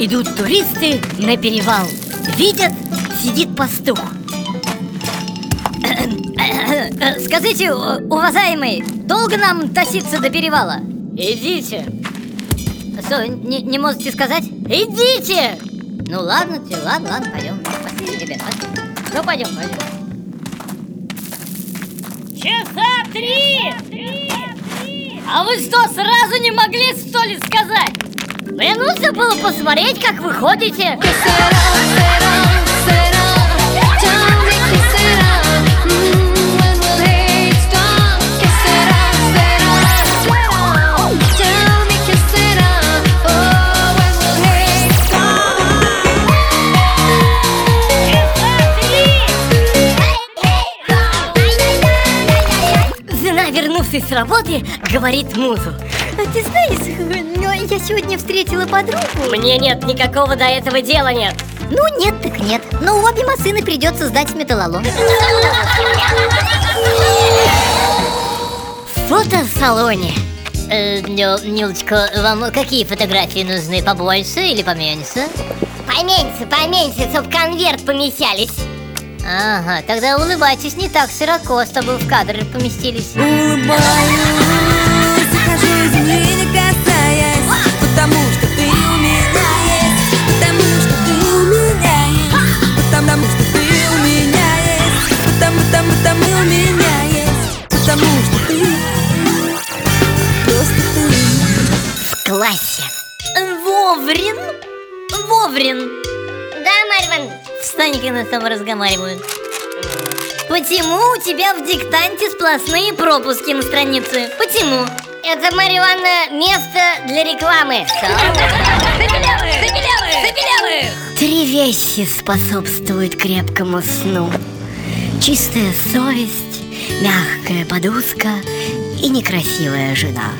Идут туристы на перевал Видят, сидит пастух Скажите, уважаемый, долго нам тащиться до перевала? Идите Что, не, не можете сказать? Идите! Ну ладно, те, ладно, ладно, пойдем Пошли, ребят, пошли Ну пойдем, пойдем Часа три! А вы что, сразу не могли, что ли, сказать? Мне нужно было посмотреть, как вы ходите. Mm. Oh, вернувшись с работы, говорит мужу Ты знаешь, но я сегодня встретила подругу. Мне нет никакого до этого дела нет. Ну нет так нет. Но обе машины придется сдать в металлолом. В фотосалоне. Э, Нилочка, вам какие фотографии нужны? Побольше или поменьше? Поменьше, поменьше, чтоб конверт помещались. Ага, тогда улыбайтесь не так широко, чтобы в кадр поместились. Улыбаюсь, классе. Воврин? Воврин. Да, Марьван Встань-ка на там разговаривают Почему у тебя в диктанте сплошные пропуски на странице? Почему? Это, Марья Ивановна, место для рекламы. Три вещи способствуют крепкому сну. Чистая совесть, мягкая подушка и некрасивая жена!